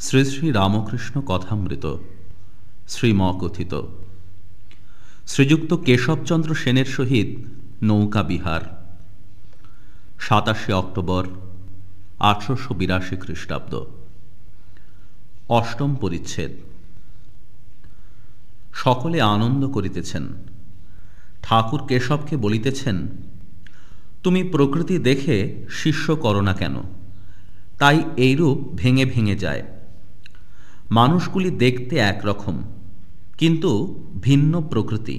শ্রী শ্রী রামকৃষ্ণ কথামৃত শ্রীম কথিত। শ্রীযুক্ত কেশবচন্দ্র সেনের সহিত নৌকা বিহার। সাতাশে অক্টোবর, আঠারোশো বিরাশি খ্রিস্টাব্দ। অষ্টম পরিচ্ছেদ। সকলে আনন্দ করিতেছেন। ঠাকুর কেশবকে বলিতেছেন, তুমি প্রকৃতি দেখে শিষ্য করো না কেন? তাই এইরূপ ভেঙে ভেঙে যায়। মানুষগুলি দেখতে একরকম, কিন্তু ভিন্ন প্রকৃতি।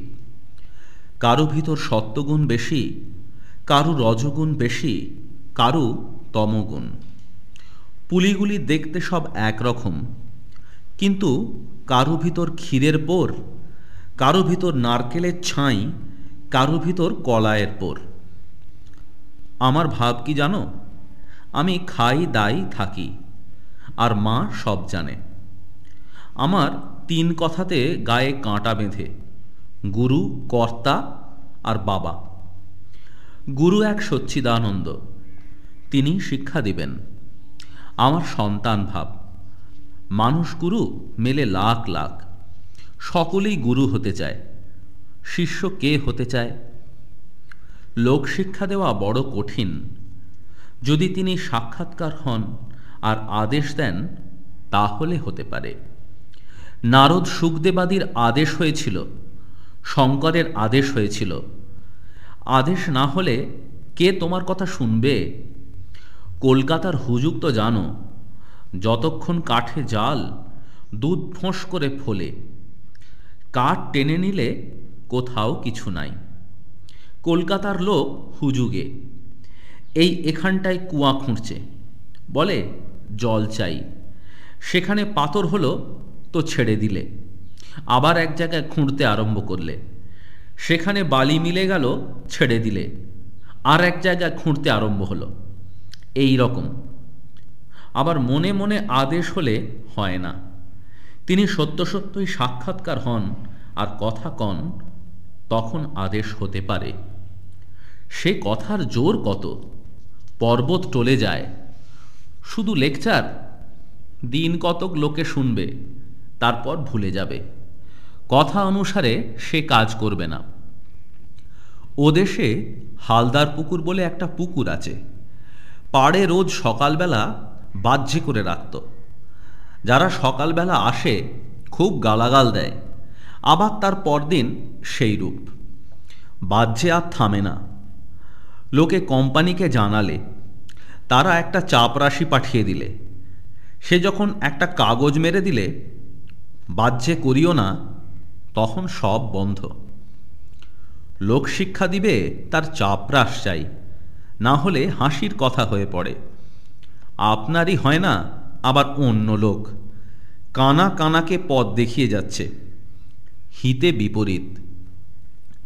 কারও ভিতর সত্যগুণ বেশি, কারু রজগুণ বেশি, কারু তমগুণ। পুলিগুলি দেখতে সব একরকম, কিন্তু কারও ভিতর ক্ষীরের পোর, কারও ভিতর নারকেলের ছাই, কারও ভিতর কলায়ের পোর। আমার ভাব কি জানো? আমি খাই, দাই, থাকি, আর মা সব জানে। আমার তিন কথাতে গায়ে কাঁটা বেঁধে, গুরু, কর্তা আর বাবা। গুরু এক সচ্চিদানন্দ, তিনি শিক্ষা দিবেন। আমার সন্তান ভাব, মানুষ গুরু মেলে লাখ লাখ, সকলেই গুরু হতে চায়, শিষ্য কে হতে চায়? লোক শিক্ষা দেওয়া বড় কঠিন, যদি তিনি সাক্ষাৎকার হন আর আদেশ দেন, তাহলে হতে পারে। নারদ সুখদেবাদীর আদেশ হয়েছিল, শঙ্করের আদেশ হয়েছিল। আদেশ না হলে কে তোমার কথা শুনবে? কলকাতার হুজুক তো জানো, যতক্ষণ কাঠে জাল, দুধ ফোঁস করে ফোলে। কাঠ টেনে নিলে কোথাও কিছু নাই। কলকাতার লোক হুজুগে, এই এখানটায় কুয়া খুঁড়ছে, বলে জল চাই। সেখানে পাথর হলো তো ছেড়ে দিলে। আবার এক জায়গায় খুঁড়তে আরম্ভ করলে। সেখানে বালি মিলে গেল, ছেড়ে দিলে। আর এক জায়গায় খুঁড়তে আরম্ভ হলো। এই রকম। আবার মনে মনে আদেশ হলে হয় না। তিনি সত্য সত্যই সাক্ষাৎকার হন, আর কথা কন, তখন আদেশ হতে পারে। সে কথার জোর কত? পর্বত টলে যায়। শুধু লেকচার? দিন কতক লোকে শুনবে। তারপর ভুলে যাবে। কথা অনুসারে সে কাজ করবে না। ও দেশে হালদার পুকুর বলে একটা পুকুর আছে। পাড়ে রোজ সকালবেলা বাহ্যে করে রাখত। যারা সকালবেলা আসে, খুব গালাগাল দেয়। আবার তার পরদিন সেই রূপ। বাহ্যে আর থামে না। লোকে কোম্পানিকে জানালে, তারা একটা চাপরাশি পাঠিয়ে দিলে। সে যখন একটা কাগজ মেরে দিলে বাহ্যে করিও না, তখন সব বন্ধ। লোক শিক্ষা দিবে, তার চাপরাস চাই। না হলে হাসির কথা হয়ে পড়ে। আপনারই হয় না, আবার অন্য লোক। কানা কানাকে পথ দেখিয়ে যাচ্ছে। হিতে বিপরীত।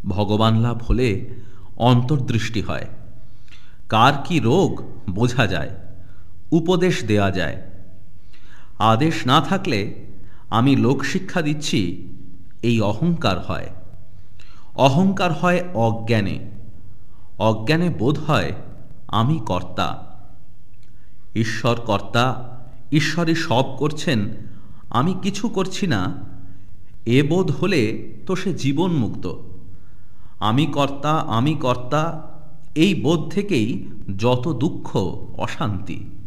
ভগবান লাভ হলে অন্তর্দৃষ্টি হয়। কার কি রোগ, বোঝা যায়। উপদেশ দেয়া যায়। আদেশ না থাকলে আমি লোকশিক্ষা দিচ্ছি, এই অহংকার হয়। অহংকার হয় অজ্ঞানে। অজ্ঞানে বোধ হয় আমি কর্তা। ঈশ্বর কর্তা, ঈশ্বরই সব করছেন, আমি কিছু করছি না। এ বোধ হলে তো সে জীবন মুক্ত। আমি কর্তা আমি কর্তা, এই বোধ থেকেই যত দুঃখ, অশান্তি।